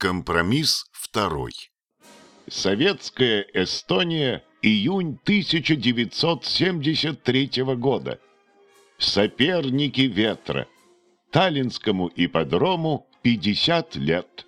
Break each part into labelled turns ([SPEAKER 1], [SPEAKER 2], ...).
[SPEAKER 1] Компромисс второй. Советская Эстония, июнь 1973 года. Соперники ветра. Таллинскому ипподрому 50 лет.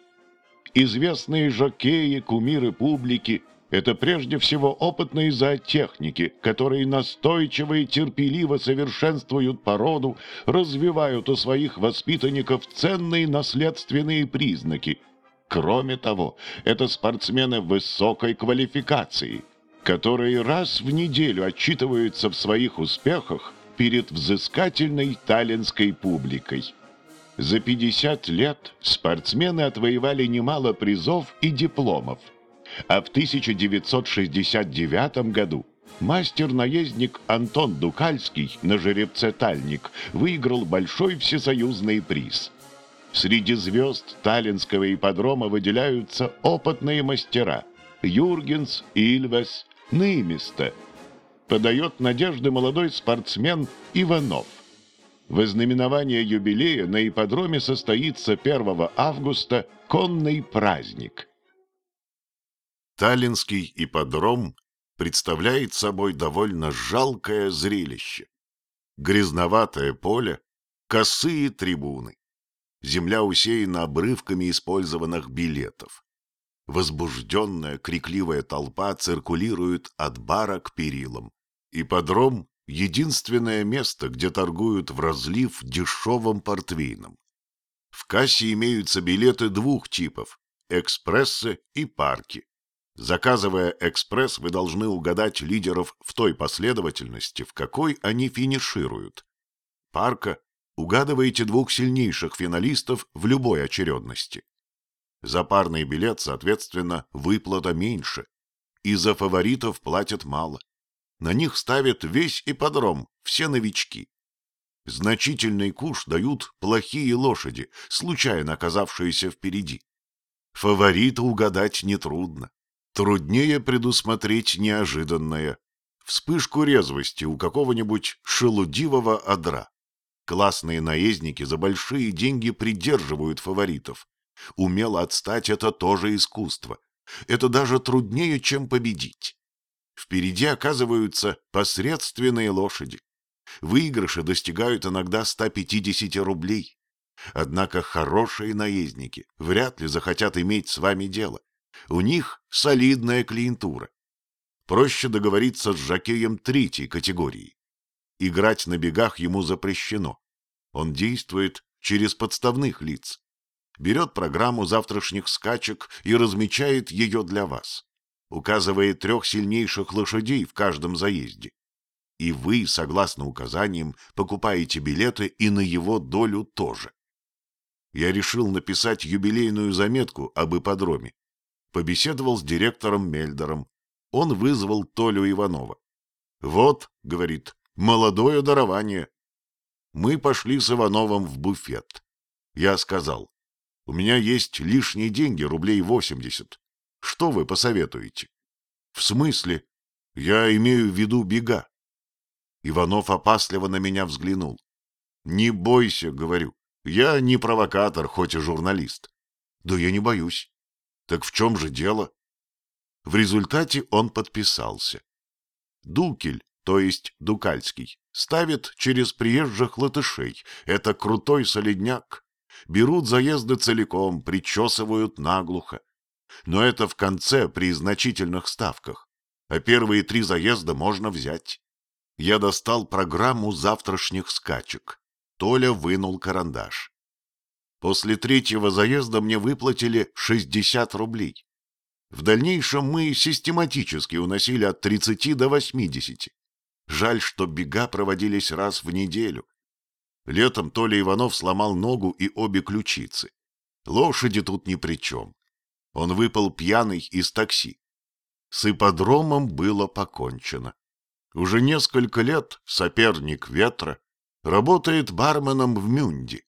[SPEAKER 1] Известные жокеи, кумиры публики – это прежде всего опытные зоотехники, которые настойчиво и терпеливо совершенствуют породу, развивают у своих воспитанников ценные наследственные признаки – Кроме того, это спортсмены высокой квалификации, которые раз в неделю отчитываются в своих успехах перед взыскательной таллинской публикой. За 50 лет спортсмены отвоевали немало призов и дипломов, а в 1969 году мастер-наездник Антон Дукальский на жеребце «Тальник» выиграл большой всесоюзный приз – Среди звезд Таллинского ипподрома выделяются опытные мастера Юргенс, Ильвес, Неймиста. Подает надежды молодой спортсмен Иванов. Вознаменование юбилея на ипподроме состоится 1 августа конный праздник. Таллинский ипподром представляет собой довольно жалкое зрелище. Грязноватое поле, косые трибуны земля усеяна обрывками использованных билетов. Возбужденная, крикливая толпа циркулирует от бара к перилам. Ипподром — единственное место, где торгуют в разлив дешевым портвейном. В кассе имеются билеты двух типов — экспрессы и парки. Заказывая экспресс, вы должны угадать лидеров в той последовательности, в какой они финишируют. Парка угадываете двух сильнейших финалистов в любой очередности. За парный билет, соответственно, выплата меньше, и за фаворитов платят мало. На них ставят весь ипподром, все новички. Значительный куш дают плохие лошади, случайно оказавшиеся впереди. Фаворита угадать нетрудно. Труднее предусмотреть неожиданное. Вспышку резвости у какого-нибудь шелудивого одра. Классные наездники за большие деньги придерживают фаворитов. Умело отстать – это тоже искусство. Это даже труднее, чем победить. Впереди оказываются посредственные лошади. Выигрыши достигают иногда 150 рублей. Однако хорошие наездники вряд ли захотят иметь с вами дело. У них солидная клиентура. Проще договориться с жокеем третьей категории. Играть на бегах ему запрещено. Он действует через подставных лиц. Берет программу завтрашних скачек и размечает ее для вас. Указывает трех сильнейших лошадей в каждом заезде. И вы, согласно указаниям, покупаете билеты и на его долю тоже. Я решил написать юбилейную заметку об ипподроме. Побеседовал с директором Мельдером. Он вызвал Толю Иванова. «Вот», — говорит, Молодое дарование. Мы пошли с Ивановым в буфет. Я сказал, у меня есть лишние деньги, рублей восемьдесят. Что вы посоветуете? В смысле? Я имею в виду бега. Иванов опасливо на меня взглянул. Не бойся, говорю. Я не провокатор, хоть и журналист. Да я не боюсь. Так в чем же дело? В результате он подписался. Дукель, то есть Дукальский, ставит через приезжих латышей. Это крутой солидняк. Берут заезды целиком, причесывают наглухо. Но это в конце при значительных ставках. А первые три заезда можно взять. Я достал программу завтрашних скачек. Толя вынул карандаш. После третьего заезда мне выплатили 60 рублей. В дальнейшем мы систематически уносили от 30 до 80. Жаль, что бега проводились раз в неделю. Летом Толя Иванов сломал ногу и обе ключицы. Лошади тут ни при чем. Он выпал пьяный из такси. С ипподромом было покончено. Уже несколько лет соперник ветра работает барменом в Мюнде.